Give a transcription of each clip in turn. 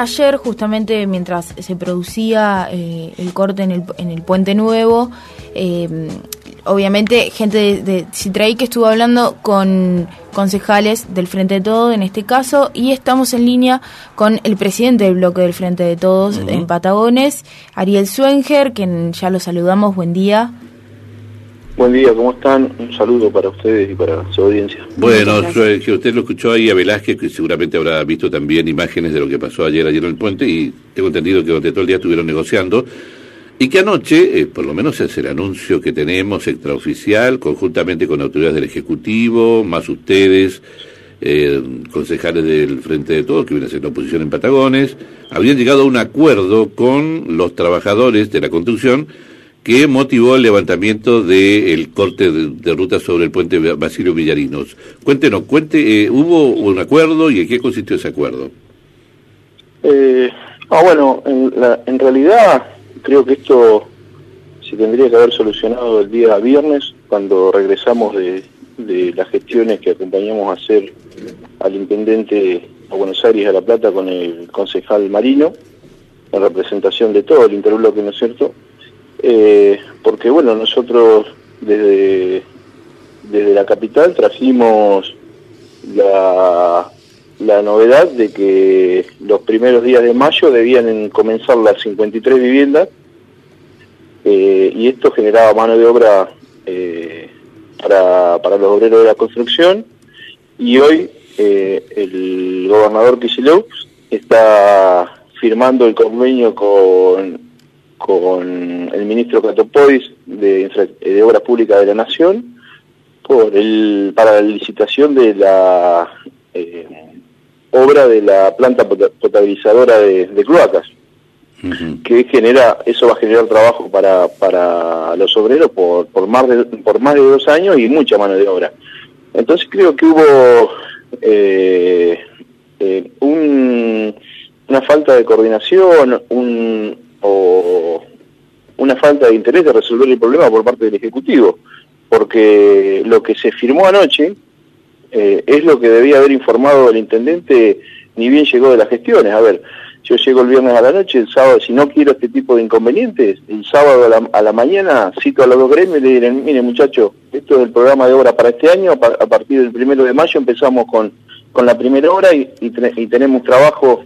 Ayer, justamente mientras se producía eh, el corte en el, en el Puente Nuevo, eh, obviamente gente de, de Citraí que estuvo hablando con concejales del Frente de Todos en este caso y estamos en línea con el presidente del bloque del Frente de Todos en Patagones, Ariel Suenger, quien ya lo saludamos, buen día. Buen día, ¿cómo están? Un saludo para ustedes y para su audiencia. Bueno, que usted lo escuchó ahí a Velázquez, que seguramente habrá visto también imágenes de lo que pasó ayer, ayer en el puente, y tengo entendido que durante todo el día estuvieron negociando, y que anoche, eh, por lo menos es el anuncio que tenemos extraoficial, conjuntamente con autoridades del Ejecutivo, más ustedes, eh, concejales del Frente de Todos, que vienen haciendo oposición en Patagones, habían llegado a un acuerdo con los trabajadores de la construcción, que motivó el levantamiento del corte de, ruta sobre el puente Basilio Villarinos. Cuéntenos, cuente, eh, ¿hubo un acuerdo y en qué consistió ese acuerdo? Eh, ah, bueno, en, en realidad creo que esto se tendría que haber solucionado el día viernes cuando regresamos de, de las gestiones que acompañamos a hacer al intendente a Buenos Aires a La Plata con el concejal Marino, en representación de todo el interbloque, ¿no es cierto? Eh, porque bueno, nosotros desde, desde la capital trajimos la, la novedad de que los primeros días de mayo debían comenzar las 53 viviendas eh, y esto generaba mano de obra eh, para, para los obreros de la construcción y hoy el gobernador Kicillof está firmando el convenio con con el ministro Catopois de, de Obras Públicas de la Nación por el, para la licitación de la eh, obra de la planta potabilizadora de, de cloacas, que genera, eso va a generar trabajo para, para los obreros por, por, más de, por más de dos años y mucha mano de obra. Entonces creo que hubo eh, eh, un, una falta de coordinación, un, o una falta de interés de resolver el problema por parte del Ejecutivo, porque lo que se firmó anoche eh, es lo que debía haber informado el intendente ni bien llegó de las gestiones. A ver, yo llego el viernes a la noche, el sábado, si no quiero este tipo de inconvenientes, el sábado a la, mañana cito a los dos gremios y le diré, mire muchachos, esto es el programa de obra para este año, a partir del primero de mayo empezamos con, con la primera hora y tenemos trabajo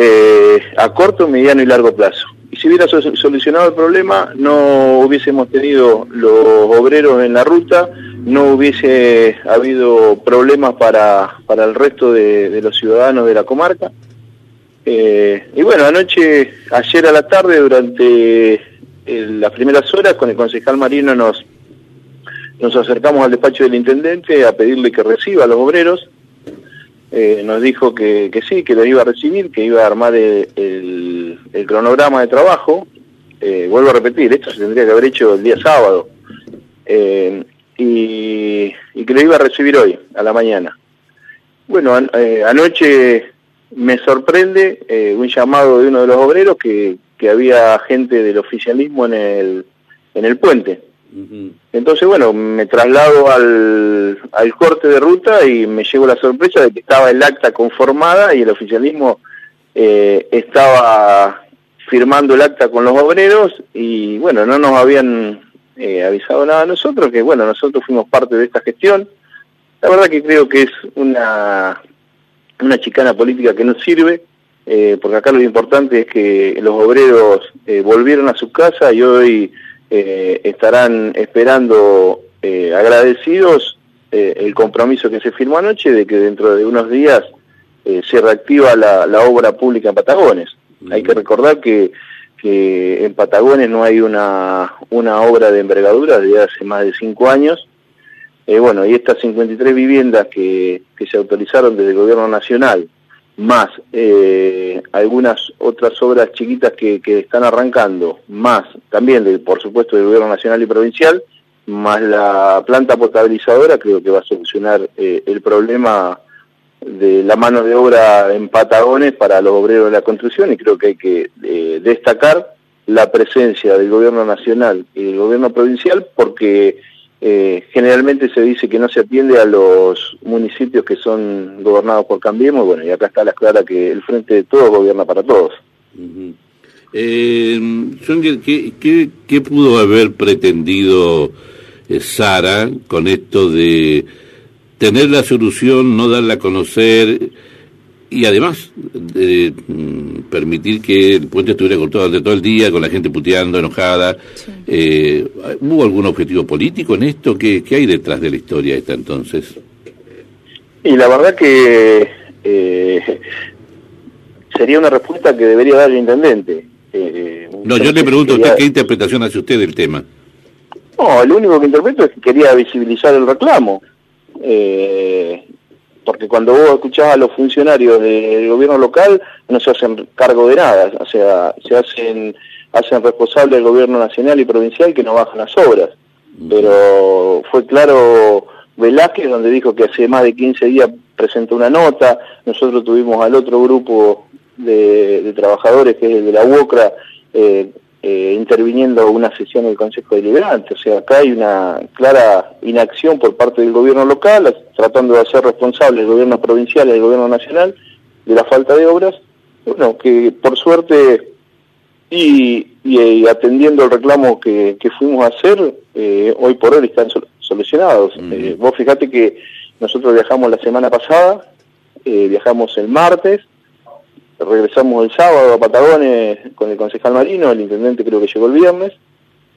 eh, a corto, mediano y largo plazo. Y si hubiera solucionado el problema, no hubiésemos tenido los obreros en la ruta, no hubiese habido problemas para, para el resto de, los ciudadanos de la comarca. Eh, y bueno, anoche, ayer a la tarde, durante eh, las primeras horas, con el concejal Marino nos, nos acercamos al despacho del intendente a pedirle que reciba a los obreros eh, nos dijo que, que, sí, que lo iba a recibir, que iba a armar el, el, cronograma de trabajo. Eh, vuelvo a repetir, esto se tendría que haber hecho el día sábado. Eh, y, y, que lo iba a recibir hoy, a la mañana. Bueno, anoche me sorprende un llamado de uno de los obreros que, que había gente del oficialismo en el, en el puente. Entonces, bueno, me traslado al, al corte de ruta y me llevo la sorpresa de que estaba el acta conformada y el oficialismo eh, estaba firmando el acta con los obreros y bueno, no nos habían eh, avisado nada a nosotros, que bueno, nosotros fuimos parte de esta gestión. La verdad que creo que es una, una chicana política que no sirve, eh, porque acá lo importante es que los obreros volvieron a su casa y hoy eh, estarán esperando eh, agradecidos eh, el compromiso que se firmó anoche de que dentro de unos días se reactiva la, obra pública en Patagones. Hay que recordar que, que en Patagones no hay una, una obra de envergadura desde hace más de cinco años. bueno, y estas 53 viviendas que, que se autorizaron desde el Gobierno Nacional más eh, algunas otras obras chiquitas que, que, están arrancando, más también, de, por supuesto, del gobierno nacional y provincial, más la planta potabilizadora, creo que va a solucionar eh, el problema de la mano de obra en Patagones para los obreros de la construcción y creo que hay que eh, destacar la presencia del gobierno nacional y del gobierno provincial porque eh, generalmente se dice que no se atiende a los municipios que son gobernados por Cambiemos, bueno, y acá está la clara que el Frente de Todos gobierna para todos. eh, ¿qué, qué, pudo haber pretendido eh, Sara con esto de tener la solución, no darla a conocer y además de mm, permitir que el puente estuviera cortado durante todo el día con la gente puteando, enojada. Eh, ¿Hubo algún objetivo político en esto? ¿Qué, ¿Qué, hay detrás de la historia esta entonces? Y la verdad que eh, sería una respuesta que debería dar el intendente. Eh, no, yo le pregunto a usted qué interpretación hace usted del tema. No, lo único que interpreto es que quería visibilizar el reclamo. Eh, porque cuando vos escuchás a los funcionarios del gobierno local no se hacen cargo de nada, o sea, se hacen hacen responsable el gobierno nacional y provincial que no bajan las obras. Pero fue claro Velázquez donde dijo que hace más de 15 días presentó una nota, nosotros tuvimos al otro grupo de, trabajadores que es el de la UOCRA, eh, eh, interviniendo una sesión del Consejo Deliberante. O sea, acá hay una clara inacción por parte del gobierno local, tratando de hacer responsable el gobierno provincial y el gobierno nacional de la falta de obras. Bueno, que por suerte y, y, atendiendo el reclamo que, que fuimos a hacer, eh, hoy por hoy están solucionados. Eh, vos fíjate que nosotros viajamos la semana pasada, eh, viajamos el martes, regresamos el sábado a Patagones con el concejal Marino, el intendente creo que llegó el viernes,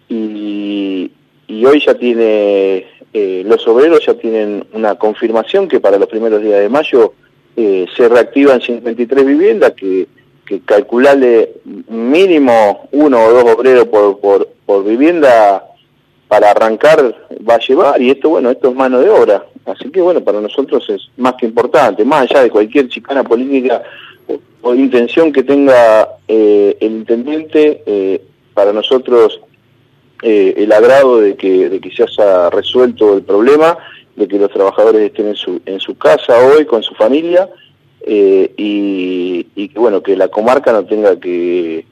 y, hoy ya tiene, eh, los obreros ya tienen una confirmación que para los primeros días de mayo eh, se reactivan 53 viviendas, que, que calcularle mínimo uno o dos obreros por, por, por vivienda para arrancar va a llevar, y esto, bueno, esto es mano de obra. Así que, bueno, para nosotros es más que importante, más allá de cualquier chicana política o intención que tenga eh, el intendente, eh, para nosotros eh, el agrado de que, de que se haya resuelto el problema, de que los trabajadores estén en su, en su casa hoy con su familia y, y, que bueno que la comarca no tenga que,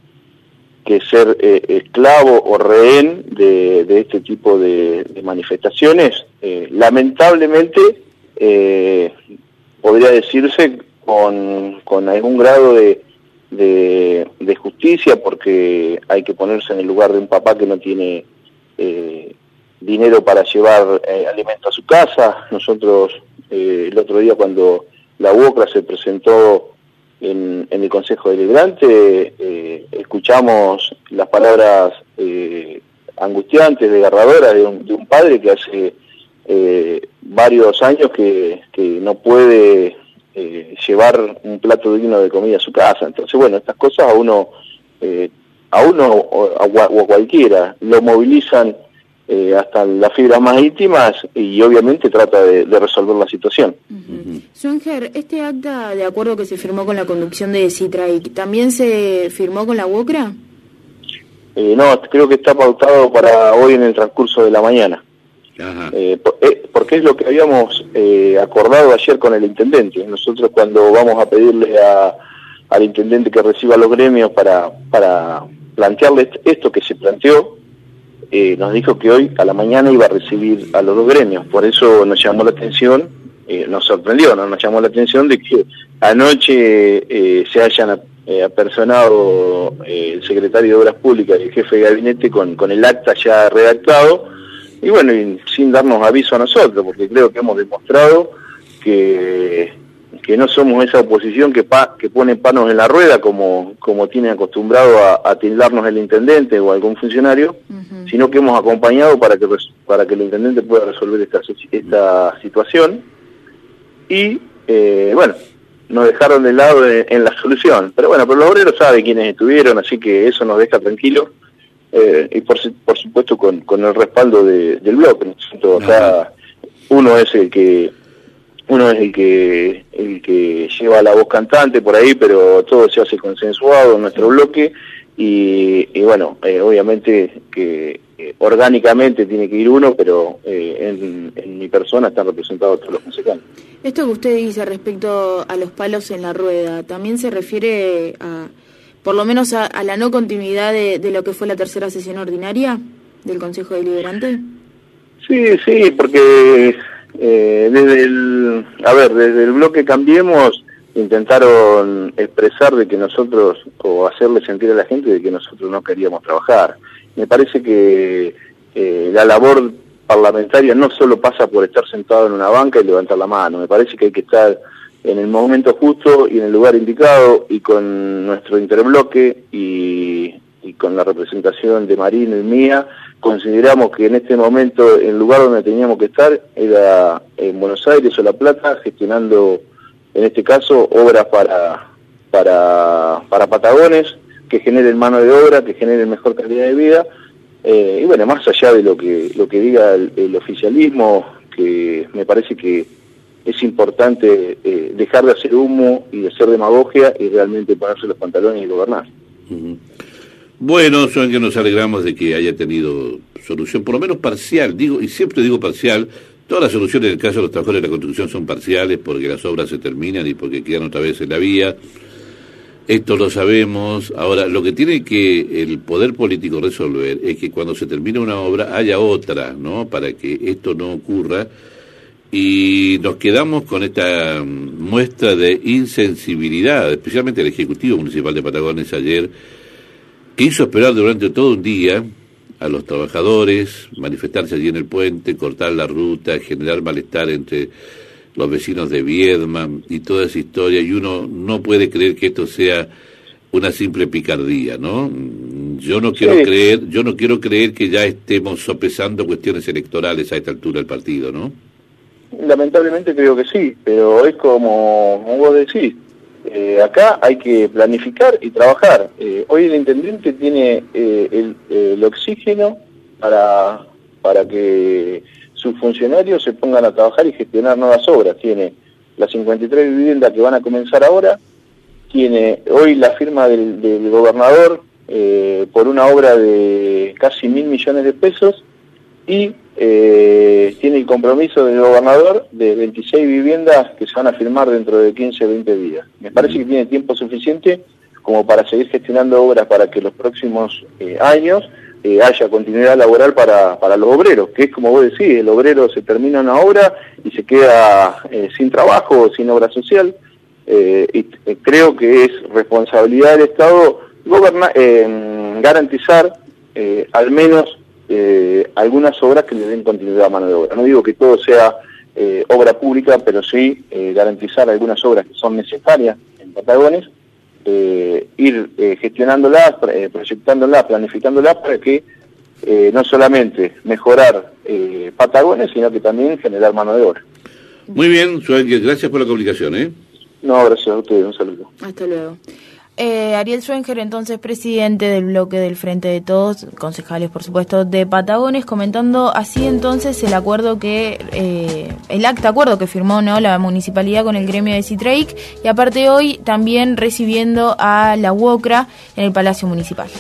que ser esclavo o rehén de, de este tipo de, de manifestaciones. lamentablemente podría decirse con, con algún grado de, de, justicia porque hay que ponerse en el lugar de un papá que no tiene eh, dinero para llevar eh, alimento a su casa. Nosotros eh, el otro día cuando la UOCRA se presentó en, en el Consejo Deliberante, escuchamos las palabras angustiantes, desgarradoras de un, de un padre que hace varios años que, que no puede eh, llevar un plato digno de comida a su casa. Entonces, bueno, estas cosas a uno, eh, a uno o a, cualquiera lo movilizan eh, hasta las fibras más íntimas y obviamente trata de, resolver la situación. Uh ¿este acta de acuerdo que se firmó con la conducción de Citraic también se firmó con la UOCRA? no, creo que está pautado para hoy en el transcurso de la mañana. Eh, eh, porque es lo que habíamos eh, acordado ayer con el intendente. Nosotros cuando vamos a pedirle a, al intendente que reciba los gremios para, para plantearle esto que se planteó, eh, nos dijo que hoy a la mañana iba a recibir a los dos gremios. Por eso nos llamó la atención, nos sorprendió, ¿no? nos llamó la atención de que anoche se hayan apersonado el secretario de Obras Públicas y el jefe de gabinete con, con el acta ya redactado y bueno, y sin darnos aviso a nosotros, porque creo que hemos demostrado que, que no somos esa oposición que, pa, que pone panos en la rueda, como, como tiene acostumbrado a, tildarnos el intendente o algún funcionario, sino que hemos acompañado para que, para que el intendente pueda resolver esta, esta situación. Y eh, bueno, nos dejaron de lado en, la solución. Pero bueno, pero los obreros saben quiénes estuvieron, así que eso nos deja tranquilos eh, y por, por supuesto con, con el respaldo de, del bloque. Acá uno es el que uno es el que el que lleva la voz cantante por ahí, pero todo se hace consensuado en nuestro bloque y, y bueno, eh, obviamente que eh, orgánicamente tiene que ir uno, pero en, en, mi persona están representados todos los consejeros. Esto que usted dice respecto a los palos en la rueda, ¿también se refiere a por lo menos a, la no continuidad de, lo que fue la tercera sesión ordinaria del Consejo Deliberante? Sí, sí, porque eh, desde el, a ver, desde el bloque Cambiemos intentaron expresar de que nosotros, o hacerle sentir a la gente de que nosotros no queríamos trabajar. Me parece que eh, la labor parlamentaria no solo pasa por estar sentado en una banca y levantar la mano, me parece que hay que estar en el momento justo y en el lugar indicado y con nuestro interbloque y, y con la representación de Marino y mía, consideramos que en este momento el lugar donde teníamos que estar era en Buenos Aires o La Plata, gestionando en este caso obras para, para, para Patagones, que generen mano de obra, que generen mejor calidad de vida, eh, y bueno, más allá de lo que, lo que diga el, oficialismo, que me parece que es importante eh, dejar de hacer humo y de hacer demagogia y realmente ponerse los pantalones y gobernar. Bueno, son que nos alegramos de que haya tenido solución, por lo menos parcial, digo, y siempre digo parcial, todas las soluciones en el caso de los trabajadores de la construcción son parciales porque las obras se terminan y porque quedan otra vez en la vía. Esto lo sabemos. Ahora, lo que tiene que el poder político resolver es que cuando se termine una obra haya otra, ¿no? Para que esto no ocurra. Y nos quedamos con esta muestra de insensibilidad, especialmente el Ejecutivo Municipal de Patagones ayer, que hizo esperar durante todo un día a los trabajadores, manifestarse allí en el puente, cortar la ruta, generar malestar entre los vecinos de Viedma y toda esa historia, y uno no puede creer que esto sea una simple picardía, ¿no? Yo no quiero creer, yo no quiero creer que ya estemos sopesando cuestiones electorales a esta altura del partido, ¿no? Lamentablemente creo que sí, pero es como, vos decís, eh, acá hay que planificar y trabajar. Eh, hoy el intendente tiene eh, el, el, oxígeno para, para que sus funcionarios se pongan a trabajar y gestionar nuevas obras. Tiene las 53 viviendas que van a comenzar ahora, tiene hoy la firma del, gobernador eh, por una obra de casi mil millones de pesos y eh, tiene el compromiso del gobernador de 26 viviendas que se van a firmar dentro de 15 o 20 días. Me parece que tiene tiempo suficiente como para seguir gestionando obras para que los próximos eh, años eh, haya continuidad laboral para, para los obreros, que es como vos decís, el obrero se termina una obra y se queda eh, sin trabajo, sin obra social, y creo que es responsabilidad del Estado gobernar, garantizar al menos algunas obras que le den continuidad a mano de obra. No digo que todo sea obra pública, pero sí garantizar algunas obras que son necesarias en Patagones eh, ir eh, gestionándola, eh, proyectándola, planificándola para que eh, no solamente mejorar eh, Patagones, sino que también generar mano de obra. Muy bien, Suárez, gracias por la comunicación. ¿eh? No, gracias a ustedes, un saludo. Hasta luego. Eh, Ariel Schwenger, entonces presidente del bloque del Frente de Todos, concejales por supuesto de Patagones, comentando así entonces el acuerdo que, eh, el acta acuerdo que firmó no la municipalidad con el gremio de Citraic y aparte hoy también recibiendo a la UOCRA en el Palacio Municipal.